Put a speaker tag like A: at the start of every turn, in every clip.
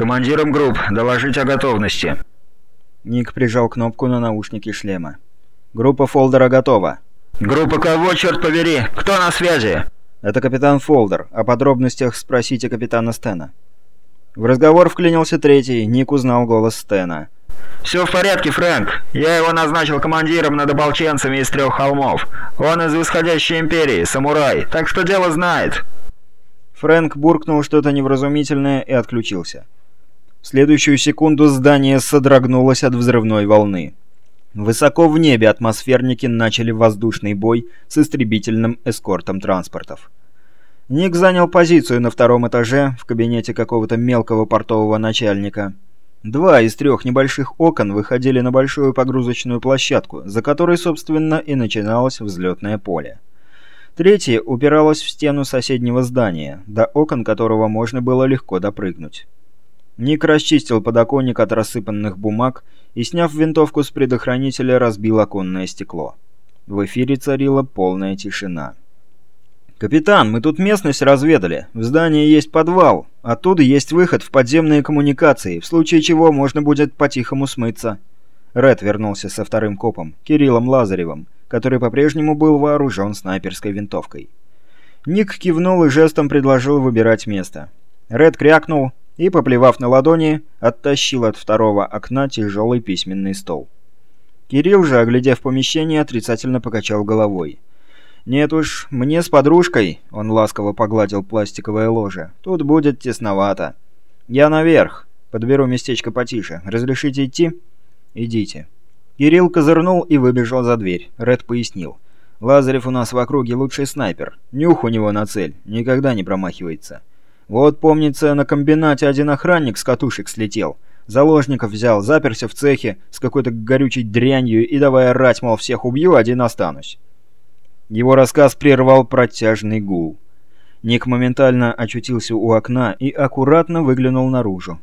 A: «Командирам групп доложить о готовности».
B: Ник прижал кнопку на наушнике шлема. «Группа Фолдера готова».
A: «Группа кого, черт побери? Кто на связи?»
B: «Это капитан Фолдер. О подробностях спросите капитана Стена». В разговор вклинился третий. Ник узнал голос Стена.
A: «Все в порядке, Фрэнк. Я его назначил командиром над ополченцами из трех холмов. Он из Восходящей Империи, самурай, так что дело знает».
B: Фрэнк буркнул что-то невразумительное и отключился. В следующую секунду здание содрогнулось от взрывной волны. Высоко в небе атмосферники начали воздушный бой с истребительным эскортом транспортов. Ник занял позицию на втором этаже в кабинете какого-то мелкого портового начальника. Два из трех небольших окон выходили на большую погрузочную площадку, за которой, собственно, и начиналось взлетное поле. Третье упиралось в стену соседнего здания, до окон которого можно было легко допрыгнуть. Ник расчистил подоконник от рассыпанных бумаг и, сняв винтовку с предохранителя, разбил оконное стекло. В эфире царила полная тишина. «Капитан, мы тут местность разведали. В здании есть подвал. Оттуда есть выход в подземные коммуникации, в случае чего можно будет по-тихому смыться». Ред вернулся со вторым копом, Кириллом Лазаревым, который по-прежнему был вооружен снайперской винтовкой. Ник кивнул и жестом предложил выбирать место. Ред крякнул и, поплевав на ладони, оттащил от второго окна тяжелый письменный стол. Кирилл же, оглядев помещение, отрицательно покачал головой. «Нет уж, мне с подружкой», — он ласково погладил пластиковое ложе, — «тут будет тесновато. Я наверх, подберу местечко потише. Разрешите идти?» «Идите». Кирилл козырнул и выбежал за дверь. Ред пояснил. «Лазарев у нас в округе лучший снайпер. Нюх у него на цель, никогда не промахивается. Вот, помнится, на комбинате один охранник с катушек слетел. Заложников взял, заперся в цехе с какой-то горючей дрянью и давай орать, мол, всех убью, один останусь». Его рассказ прервал протяжный гул. Ник моментально очутился у окна и аккуратно выглянул наружу.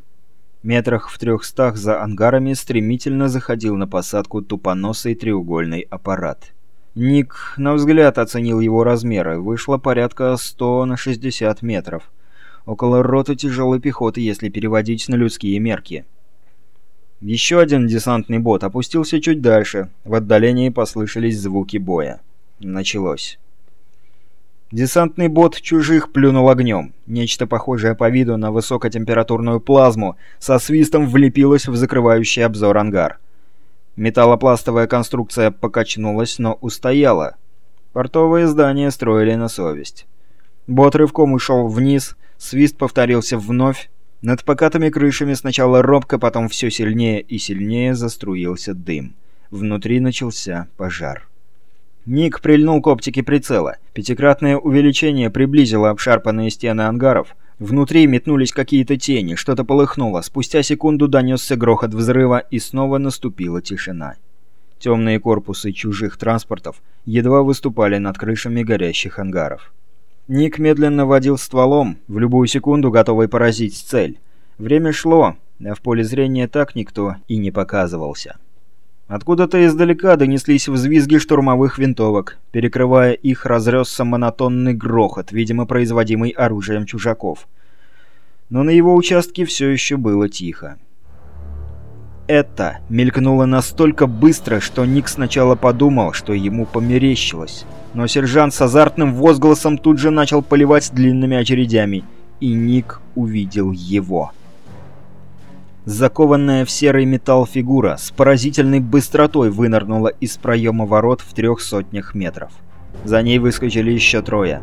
B: Метрах в трехстах за ангарами стремительно заходил на посадку тупоносый треугольный аппарат. Ник, на взгляд, оценил его размеры. Вышло порядка 100 на 60 метров. Около роты тяжелой пехоты, если переводить на людские мерки. Еще один десантный бот опустился чуть дальше. В отдалении послышались звуки боя. Началось. Десантный бот чужих плюнул огнем. Нечто похожее по виду на высокотемпературную плазму со свистом влепилось в закрывающий обзор ангар. Металлопластовая конструкция покачнулась, но устояла. Портовые здания строили на совесть. Бот рывком ушел вниз, свист повторился вновь. Над покатыми крышами сначала робко, потом все сильнее и сильнее заструился дым. Внутри начался пожар. Ник прильнул к оптике прицела. Пятикратное увеличение приблизило обшарпанные стены ангаров. Внутри метнулись какие-то тени, что-то полыхнуло. Спустя секунду донесся грохот взрыва, и снова наступила тишина. Темные корпусы чужих транспортов едва выступали над крышами горящих ангаров. Ник медленно водил стволом, в любую секунду готовый поразить цель. Время шло, а в поле зрения так никто и не показывался. Откуда-то издалека донеслись взвизги штурмовых винтовок. Перекрывая их, разресся монотонный грохот, видимо, производимый оружием чужаков. Но на его участке все еще было тихо. Это мелькнуло настолько быстро, что Ник сначала подумал, что ему померещилось. Но сержант с азартным возгласом тут же начал поливать длинными очередями, и Ник увидел его. Закованная в серый металл фигура с поразительной быстротой вынырнула из проема ворот в трех сотнях метров. За ней выскочили еще трое.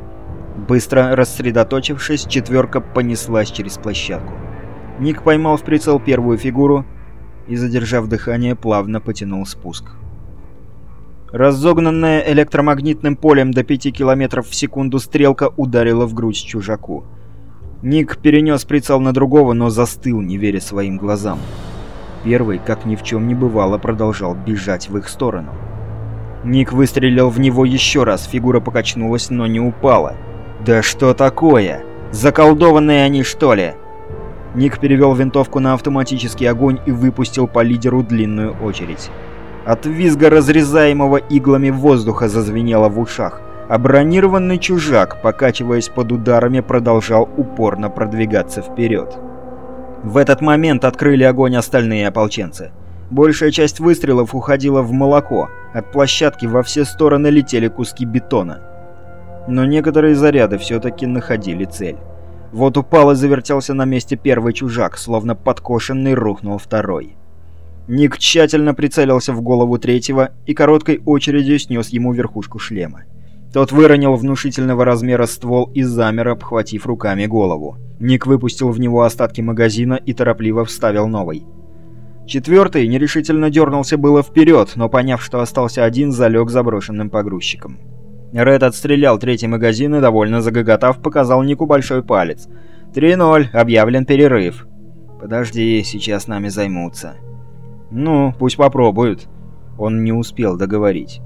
B: Быстро рассредоточившись, четверка понеслась через площадку. Ник поймал в прицел первую фигуру и, задержав дыхание, плавно потянул спуск. Разогнанная электромагнитным полем до 5 км в секунду стрелка ударила в грудь чужаку. Ник перенес прицел на другого, но застыл, не веря своим глазам. Первый, как ни в чем не бывало, продолжал бежать в их сторону. Ник выстрелил в него еще раз, фигура покачнулась, но не упала. «Да что такое? Заколдованные они, что ли?» Ник перевел винтовку на автоматический огонь и выпустил по лидеру длинную очередь. От визга разрезаемого иглами воздуха зазвенело в ушах а бронированный чужак, покачиваясь под ударами, продолжал упорно продвигаться вперед. В этот момент открыли огонь остальные ополченцы. Большая часть выстрелов уходила в молоко, от площадки во все стороны летели куски бетона. Но некоторые заряды все-таки находили цель. Вот упал и завертелся на месте первый чужак, словно подкошенный рухнул второй. Ник тщательно прицелился в голову третьего и короткой очередью снес ему верхушку шлема. Тот выронил внушительного размера ствол и замер, обхватив руками голову. Ник выпустил в него остатки магазина и торопливо вставил новый. Четвертый нерешительно дернулся было вперед, но поняв, что остался один, залег заброшенным погрузчиком. Ред отстрелял третий магазин и, довольно загоготав, показал Нику большой палец. «3-0, объявлен перерыв». «Подожди, сейчас нами займутся». «Ну, пусть попробуют». Он не успел договорить.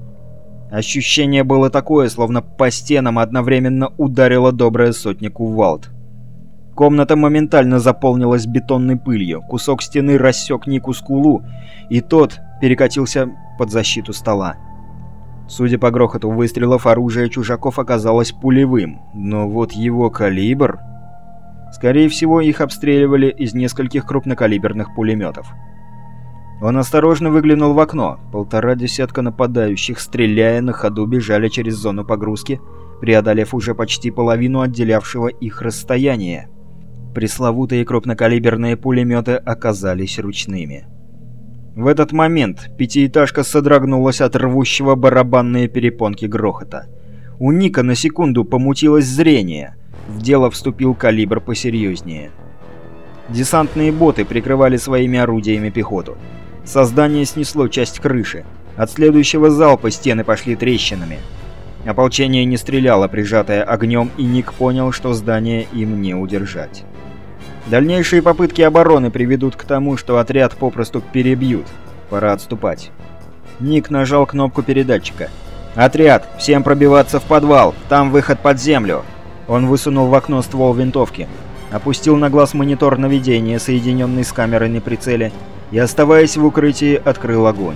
B: Ощущение было такое, словно по стенам одновременно ударила добрая сотня кувалд. Комната моментально заполнилась бетонной пылью, кусок стены рассек Нику скулу, и тот перекатился под защиту стола. Судя по грохоту выстрелов, оружие чужаков оказалось пулевым, но вот его калибр... Скорее всего, их обстреливали из нескольких крупнокалиберных пулеметов. Он осторожно выглянул в окно. Полтора десятка нападающих, стреляя на ходу, бежали через зону погрузки, преодолев уже почти половину отделявшего их расстояния. Пресловутые крупнокалиберные пулеметы оказались ручными. В этот момент пятиэтажка содрогнулась от рвущего барабанные перепонки грохота. У Ника на секунду помутилось зрение. В дело вступил калибр посерьезнее. Десантные боты прикрывали своими орудиями пехоту. Создание снесло часть крыши. От следующего залпа стены пошли трещинами. Ополчение не стреляло, прижатое огнем, и Ник понял, что здание им не удержать. Дальнейшие попытки обороны приведут к тому, что отряд попросту перебьют. Пора отступать. Ник нажал кнопку передатчика. «Отряд! Всем пробиваться в подвал! Там выход под землю!» Он высунул в окно ствол винтовки. Опустил на глаз монитор наведения, соединенный с камерой на прицеле, и, оставаясь в укрытии, открыл огонь.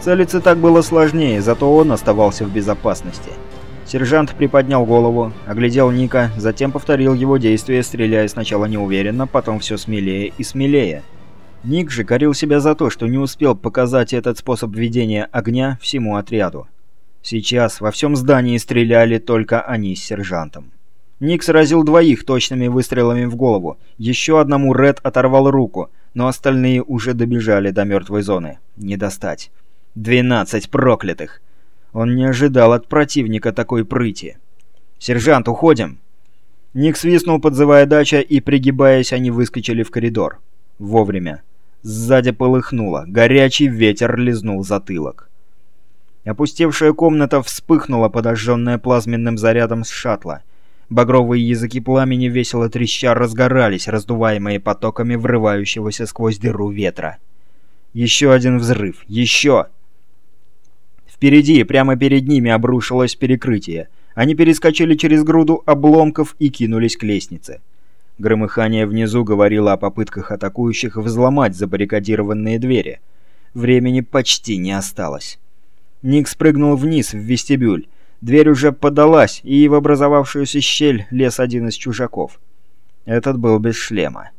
B: Целиться так было сложнее, зато он оставался в безопасности. Сержант приподнял голову, оглядел Ника, затем повторил его действия, стреляя сначала неуверенно, потом все смелее и смелее. Ник же корил себя за то, что не успел показать этот способ ведения огня всему отряду. Сейчас во всем здании стреляли только они с сержантом. Ник сразил двоих точными выстрелами в голову, еще одному Ред оторвал руку — но остальные уже добежали до мертвой зоны. Не достать. Двенадцать проклятых! Он не ожидал от противника такой прыти. «Сержант, уходим!» Ник свистнул, подзывая дача, и, пригибаясь, они выскочили в коридор. Вовремя. Сзади полыхнуло, горячий ветер лизнул затылок. Опустевшая комната вспыхнула, подожженная плазменным зарядом с шаттла — Багровые языки пламени весело треща разгорались, раздуваемые потоками врывающегося сквозь дыру ветра. Еще один взрыв. Еще! Впереди, прямо перед ними, обрушилось перекрытие. Они перескочили через груду обломков и кинулись к лестнице. Громыхание внизу говорило о попытках атакующих взломать забаррикадированные двери. Времени почти не осталось. Ник спрыгнул вниз, в вестибюль. Дверь уже подалась, и в образовавшуюся щель лез один из чужаков. Этот был без шлема.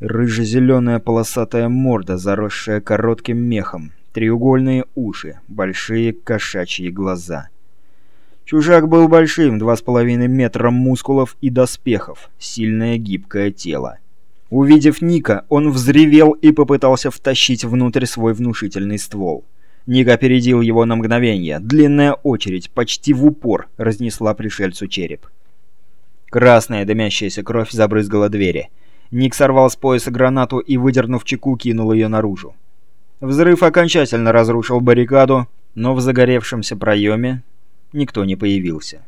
B: Рыже-зеленая полосатая морда, заросшая коротким мехом, треугольные уши, большие кошачьи глаза. Чужак был большим, два с половиной метра мускулов и доспехов, сильное гибкое тело. Увидев Ника, он взревел и попытался втащить внутрь свой внушительный ствол. Ник опередил его на мгновение. Длинная очередь, почти в упор, разнесла пришельцу череп. Красная дымящаяся кровь забрызгала двери. Ник сорвал с пояса гранату и, выдернув чеку, кинул ее наружу. Взрыв окончательно разрушил баррикаду, но в загоревшемся проеме никто не появился.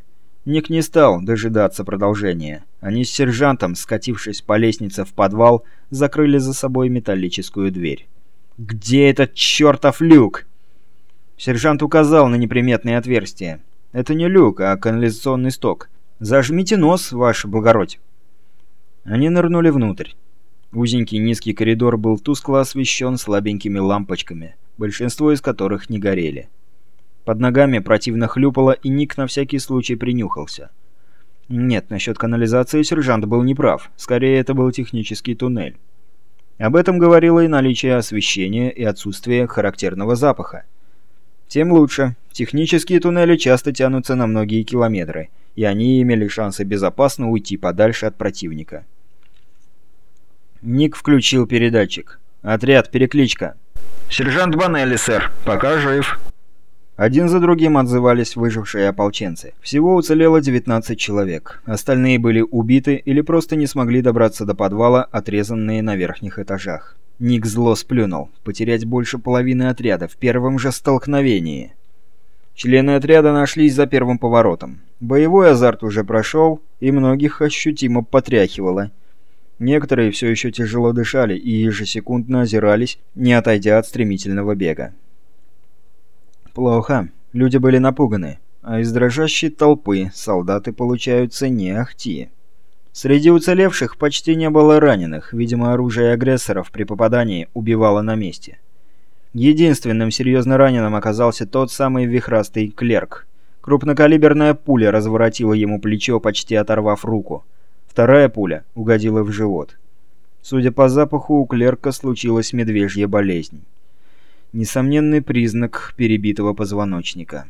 B: Ник не стал дожидаться продолжения. Они с сержантом, скатившись по лестнице в подвал, закрыли за собой металлическую дверь. «Где этот чертов люк?» Сержант указал на неприметное отверстие. «Это не люк, а канализационный сток. Зажмите нос, ваше благородие». Они нырнули внутрь. Узенький низкий коридор был тускло освещен слабенькими лампочками, большинство из которых не горели. Под ногами противно хлюпало, и Ник на всякий случай принюхался. Нет, насчет канализации сержант был неправ. Скорее, это был технический туннель. Об этом говорило и наличие освещения и отсутствие характерного запаха. Тем лучше. Технические туннели часто тянутся на многие километры, и они имели шансы безопасно уйти подальше от противника. Ник включил передатчик. «Отряд, перекличка».
A: «Сержант Банелли, сэр. Пока жив».
B: Один за другим отзывались выжившие ополченцы. Всего уцелело 19 человек. Остальные были убиты или просто не смогли добраться до подвала, отрезанные на верхних этажах. Ник зло сплюнул. Потерять больше половины отряда в первом же столкновении. Члены отряда нашлись за первым поворотом. Боевой азарт уже прошел, и многих ощутимо потряхивало. Некоторые все еще тяжело дышали и ежесекундно озирались, не отойдя от стремительного бега. Плохо. Люди были напуганы. А из дрожащей толпы солдаты получаются не ахти. Среди уцелевших почти не было раненых, видимо, оружие агрессоров при попадании убивало на месте. Единственным серьезно раненым оказался тот самый вихрастый клерк. Крупнокалиберная пуля разворотила ему плечо, почти оторвав руку. Вторая пуля угодила в живот. Судя по запаху, у клерка случилась медвежья болезнь. Несомненный признак перебитого позвоночника.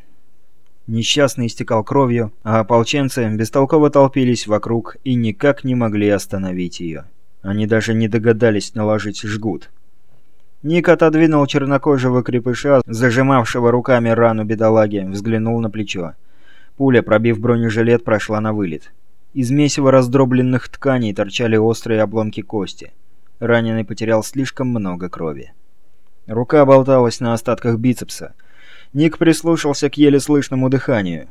B: Несчастный истекал кровью, а ополченцы бестолково толпились вокруг и никак не могли остановить ее. Они даже не догадались наложить жгут. Ник отодвинул чернокожего крепыша, зажимавшего руками рану бедолаги, взглянул на плечо. Пуля, пробив бронежилет, прошла на вылет. Из месива раздробленных тканей торчали острые обломки кости. Раненый потерял слишком много крови. Рука болталась на остатках бицепса. Ник прислушался к еле слышному дыханию.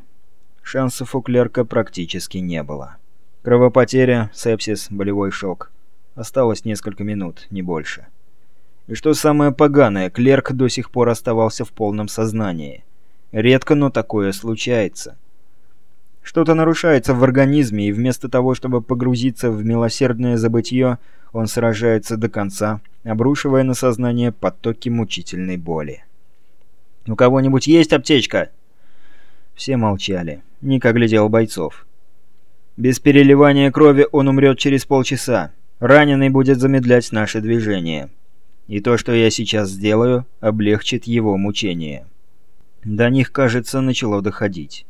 B: Шансов у клерка практически не было. Кровопотеря, сепсис, болевой шок. Осталось несколько минут, не больше. И что самое поганое, клерк до сих пор оставался в полном сознании. Редко, но такое случается. Что-то нарушается в организме, и вместо того, чтобы погрузиться в милосердное забытье, он сражается до конца, обрушивая на сознание потоки мучительной боли. «У кого-нибудь есть аптечка?» Все молчали. Ник оглядел бойцов. «Без переливания крови он умрет через полчаса. Раненый будет замедлять наши движения. И то, что я сейчас сделаю, облегчит его мучение». До них, кажется, начало доходить.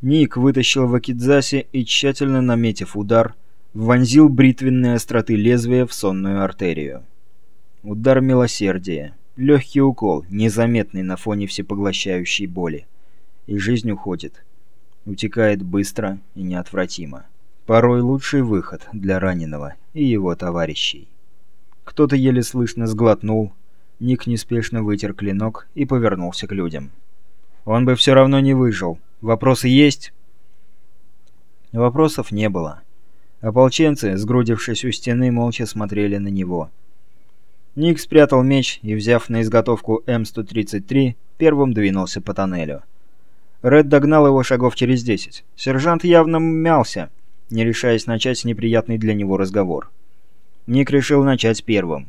B: Ник вытащил вакидзаси и, тщательно наметив удар, вонзил бритвенные остроты лезвия в сонную артерию. Удар милосердия. Легкий укол, незаметный на фоне всепоглощающей боли. И жизнь уходит. Утекает быстро и неотвратимо. Порой лучший выход для раненого и его товарищей. Кто-то еле слышно сглотнул. Ник неспешно вытер клинок и повернулся к людям. Он бы все равно не выжил. Вопросы есть? Вопросов не было. Ополченцы, сгрудившись у стены, молча смотрели на него. Ник спрятал меч и, взяв на изготовку М-133, первым двинулся по тоннелю. Ред догнал его шагов через десять. Сержант явно мялся, не решаясь начать неприятный для него разговор. Ник решил начать первым.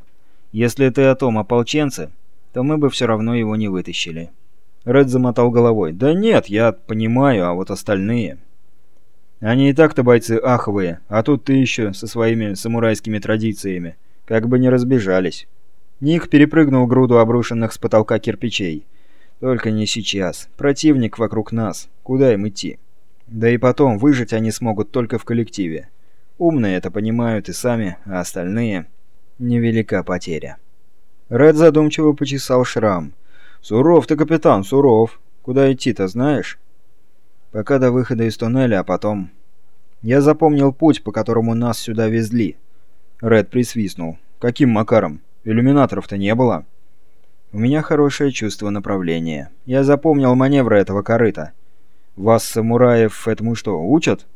B: «Если ты о том ополченце, то мы бы все равно его не вытащили». Ред замотал головой. «Да нет, я понимаю, а вот остальные...» «Они и так-то бойцы аховые, а тут ты еще со своими самурайскими традициями. Как бы не разбежались». Ник перепрыгнул груду обрушенных с потолка кирпичей. «Только не сейчас. Противник вокруг нас. Куда им идти?» «Да и потом, выжить они смогут только в коллективе. Умные это понимают и сами, а остальные...» «Невелика потеря». Ред задумчиво почесал шрам. «Суров ты, капитан, суров. Куда идти-то, знаешь?» «Пока до выхода из туннеля, а потом...» «Я запомнил путь, по которому нас сюда везли». Ред присвистнул. «Каким макаром?» Иллюминаторов-то не было. У меня хорошее чувство направления. Я запомнил маневры этого корыта. Вас, самураев, этому что, учат?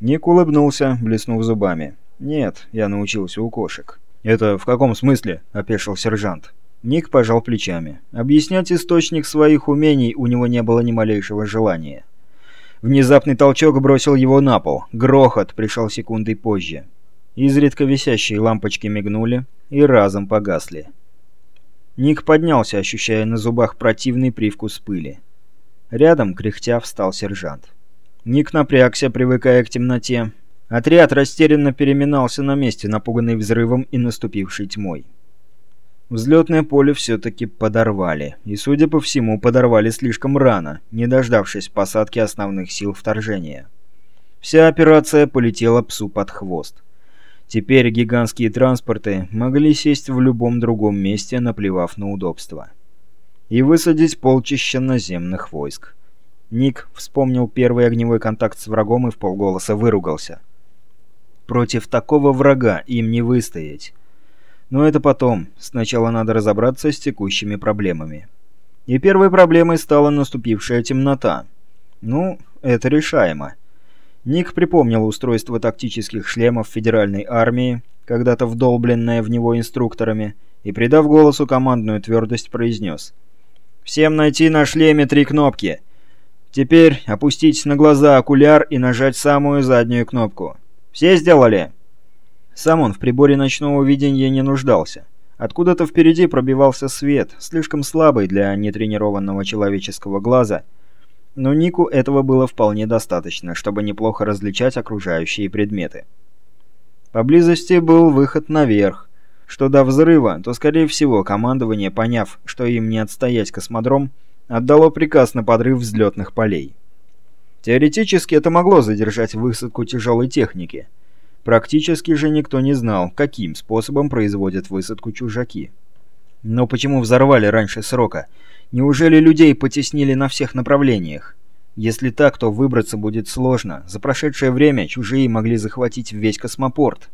B: Ник улыбнулся, блеснув зубами. Нет, я научился у кошек. Это в каком смысле? опешил сержант. Ник пожал плечами. Объяснять источник своих умений у него не было ни малейшего желания. Внезапный толчок бросил его на пол. Грохот пришел секундой позже. Изредка висящие лампочки мигнули и разом погасли. Ник поднялся, ощущая на зубах противный привкус пыли. Рядом, кряхтя, встал сержант. Ник напрягся, привыкая к темноте. Отряд растерянно переминался на месте, напуганный взрывом и наступившей тьмой. Взлетное поле все-таки подорвали, и, судя по всему, подорвали слишком рано, не дождавшись посадки основных сил вторжения. Вся операция полетела псу под хвост. Теперь гигантские транспорты могли сесть в любом другом месте, наплевав на удобство. И высадить полчища наземных войск. Ник вспомнил первый огневой контакт с врагом и в полголоса выругался. Против такого врага им не выстоять. Но это потом. Сначала надо разобраться с текущими проблемами. И первой проблемой стала наступившая темнота. Ну, это решаемо. Ник припомнил устройство тактических шлемов Федеральной армии, когда-то вдолбленное в него инструкторами, и, придав голосу командную твердость, произнес. «Всем найти на шлеме три кнопки. Теперь опустить на глаза окуляр и нажать самую заднюю кнопку. Все сделали?» Сам он в приборе ночного видения не нуждался. Откуда-то впереди пробивался свет, слишком слабый для нетренированного человеческого глаза — но Нику этого было вполне достаточно, чтобы неплохо различать окружающие предметы. Поблизости был выход наверх. Что до взрыва, то, скорее всего, командование, поняв, что им не отстоять космодром, отдало приказ на подрыв взлетных полей. Теоретически это могло задержать высадку тяжелой техники. Практически же никто не знал, каким способом производят высадку чужаки. Но почему взорвали раньше срока? Неужели людей потеснили на всех направлениях? Если так, то выбраться будет сложно. За прошедшее время чужие могли захватить весь космопорт.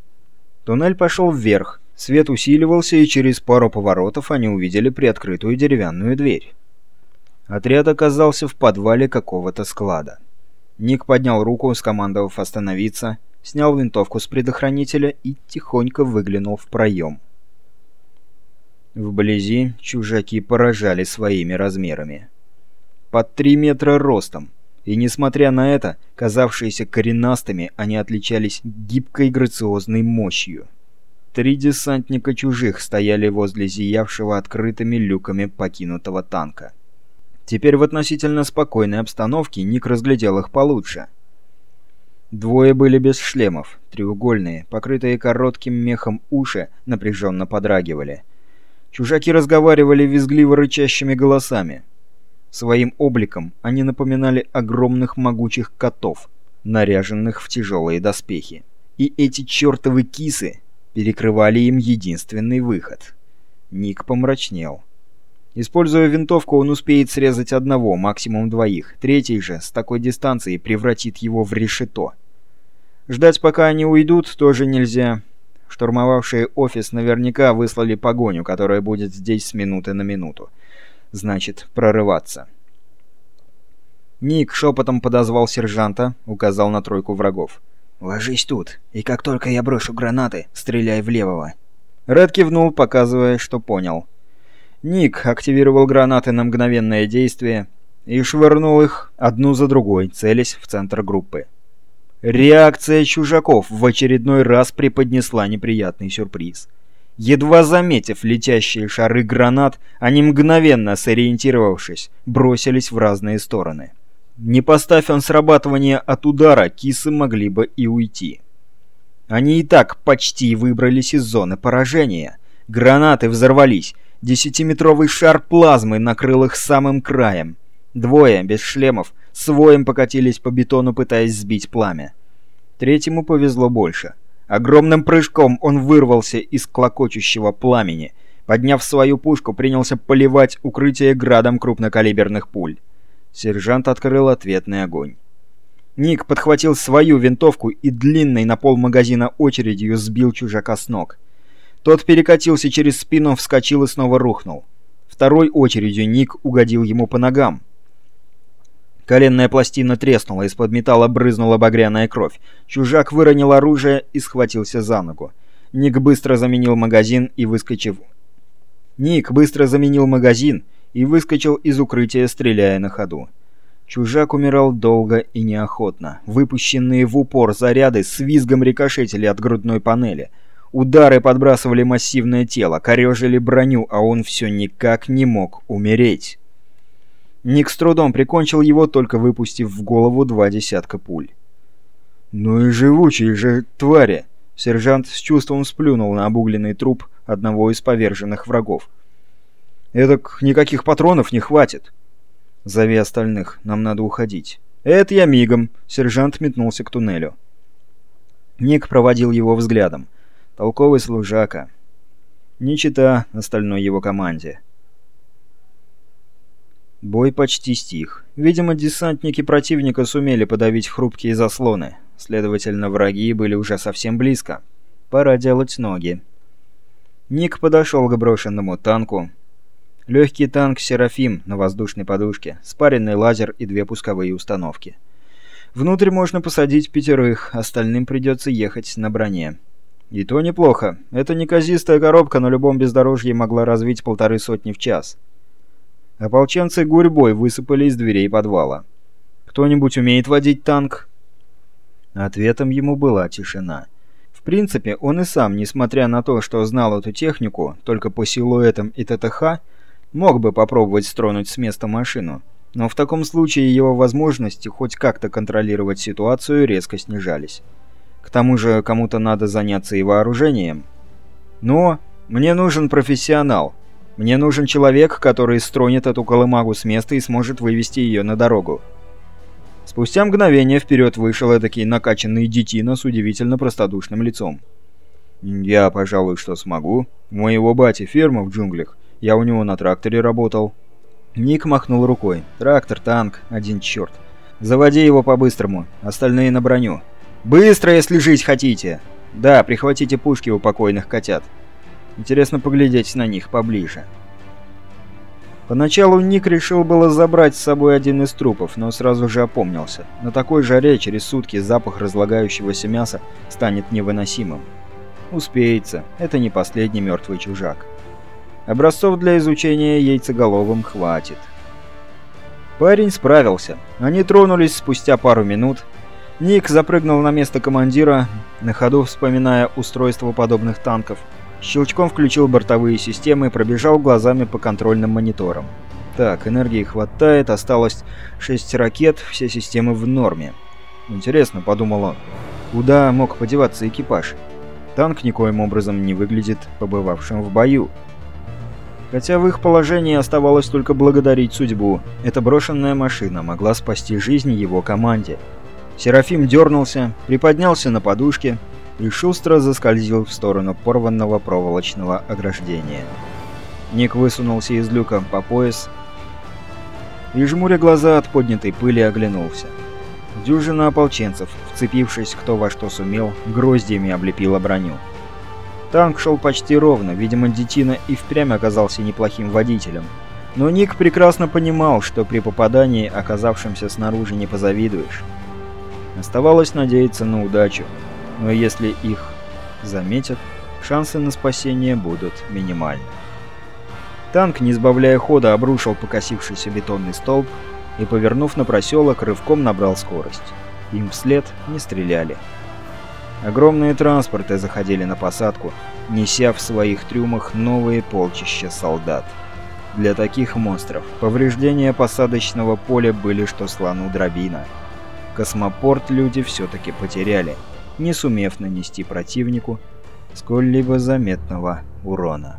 B: Туннель пошел вверх. Свет усиливался, и через пару поворотов они увидели приоткрытую деревянную дверь. Отряд оказался в подвале какого-то склада. Ник поднял руку, скомандовав остановиться, снял винтовку с предохранителя и тихонько выглянул в проем. Вблизи чужаки поражали своими размерами. Под три метра ростом. И несмотря на это, казавшиеся коренастыми, они отличались гибкой грациозной мощью. Три десантника чужих стояли возле зиявшего открытыми люками покинутого танка. Теперь в относительно спокойной обстановке Ник разглядел их получше. Двое были без шлемов, треугольные, покрытые коротким мехом уши, напряженно подрагивали – Чужаки разговаривали визгливо рычащими голосами. Своим обликом они напоминали огромных могучих котов, наряженных в тяжелые доспехи. И эти чертовы кисы перекрывали им единственный выход. Ник помрачнел. Используя винтовку, он успеет срезать одного, максимум двоих. Третий же с такой дистанции превратит его в решето. Ждать, пока они уйдут, тоже нельзя. Штурмовавшие офис наверняка выслали погоню, которая будет здесь с минуты на минуту. Значит, прорываться. Ник шепотом подозвал сержанта, указал на тройку врагов. «Ложись тут, и как только я брошу гранаты, стреляй в левого». Ред кивнул, показывая, что понял. Ник активировал гранаты на мгновенное действие и швырнул их одну за другой, целясь в центр группы. Реакция чужаков в очередной раз преподнесла неприятный сюрприз. Едва заметив летящие шары гранат, они мгновенно, сориентировавшись, бросились в разные стороны. Не поставь он срабатывание от удара, кисы могли бы и уйти. Они и так почти выбрались из зоны поражения. Гранаты взорвались. Десятиметровый шар плазмы накрыл их самым краем. Двое, без шлемов, своим покатились по бетону, пытаясь сбить пламя. Третьему повезло больше. Огромным прыжком он вырвался из клокочущего пламени. Подняв свою пушку, принялся поливать укрытие градом крупнокалиберных пуль. Сержант открыл ответный огонь. Ник подхватил свою винтовку и длинной на пол магазина очередью сбил чужака с ног. Тот перекатился через спину, вскочил и снова рухнул. Второй очередью Ник угодил ему по ногам. Коленная пластина треснула, из-под металла брызнула багряная кровь. Чужак выронил оружие и схватился за ногу. Ник быстро заменил магазин и выскочив... Ник быстро заменил магазин и выскочил из укрытия, стреляя на ходу. Чужак умирал долго и неохотно. Выпущенные в упор заряды с визгом рикошетили от грудной панели. Удары подбрасывали массивное тело, корежили броню, а он все никак не мог умереть. Ник с трудом прикончил его, только выпустив в голову два десятка пуль. «Ну и живучие же твари!» Сержант с чувством сплюнул на обугленный труп одного из поверженных врагов. «Эдак никаких патронов не хватит!» «Зови остальных, нам надо уходить». «Это я мигом!» Сержант метнулся к туннелю. Ник проводил его взглядом. Толковый служака. Не чита остальной его команде. Бой почти стих. Видимо, десантники противника сумели подавить хрупкие заслоны. Следовательно, враги были уже совсем близко. Пора делать ноги. Ник подошел к брошенному танку. Легкий танк «Серафим» на воздушной подушке, спаренный лазер и две пусковые установки. Внутрь можно посадить пятерых, остальным придется ехать на броне. И то неплохо. Эта неказистая коробка на любом бездорожье могла развить полторы сотни в час. Ополченцы гурьбой высыпали из дверей подвала. «Кто-нибудь умеет водить танк?» Ответом ему была тишина. В принципе, он и сам, несмотря на то, что знал эту технику, только по силуэтам и ТТХ, мог бы попробовать стронуть с места машину. Но в таком случае его возможности хоть как-то контролировать ситуацию резко снижались. К тому же кому-то надо заняться и вооружением. Но мне нужен профессионал. Мне нужен человек, который стронет эту колымагу с места и сможет вывести ее на дорогу. Спустя мгновение вперед вышел эдакий накачанный детина с удивительно простодушным лицом. «Я, пожалуй, что смогу. У моего бати ферма в джунглях. Я у него на тракторе работал». Ник махнул рукой. «Трактор, танк, один черт. Заводи его по-быстрому, остальные на броню. Быстро, если жить хотите! Да, прихватите пушки у покойных котят. Интересно поглядеть на них поближе». Поначалу Ник решил было забрать с собой один из трупов, но сразу же опомнился. На такой жаре через сутки запах разлагающегося мяса станет невыносимым. Успеется, это не последний мертвый чужак. Образцов для изучения яйцеголовым хватит. Парень справился. Они тронулись спустя пару минут. Ник запрыгнул на место командира, на ходу вспоминая устройство подобных танков. Щелчком включил бортовые системы и пробежал глазами по контрольным мониторам. Так, энергии хватает, осталось 6 ракет, все системы в норме. Интересно, подумал он, куда мог подеваться экипаж? Танк никоим образом не выглядит побывавшим в бою. Хотя в их положении оставалось только благодарить судьбу. Эта брошенная машина могла спасти жизнь его команде. Серафим дернулся, приподнялся на подушке и шустро заскользил в сторону порванного проволочного ограждения. Ник высунулся из люка по пояс и, жмуря глаза от поднятой пыли, оглянулся. Дюжина ополченцев, вцепившись кто во что сумел, гроздьями облепила броню. Танк шел почти ровно, видимо, Детина и впрямь оказался неплохим водителем. Но Ник прекрасно понимал, что при попадании, оказавшимся снаружи, не позавидуешь. Оставалось надеяться на удачу, но если их заметят, шансы на спасение будут минимальны. Танк, не сбавляя хода, обрушил покосившийся бетонный столб и, повернув на проселок, рывком набрал скорость. Им вслед не стреляли. Огромные транспорты заходили на посадку, неся в своих трюмах новые полчища солдат. Для таких монстров повреждения посадочного поля были что слону дробина. Космопорт люди все-таки потеряли, не сумев нанести противнику сколь-либо заметного урона.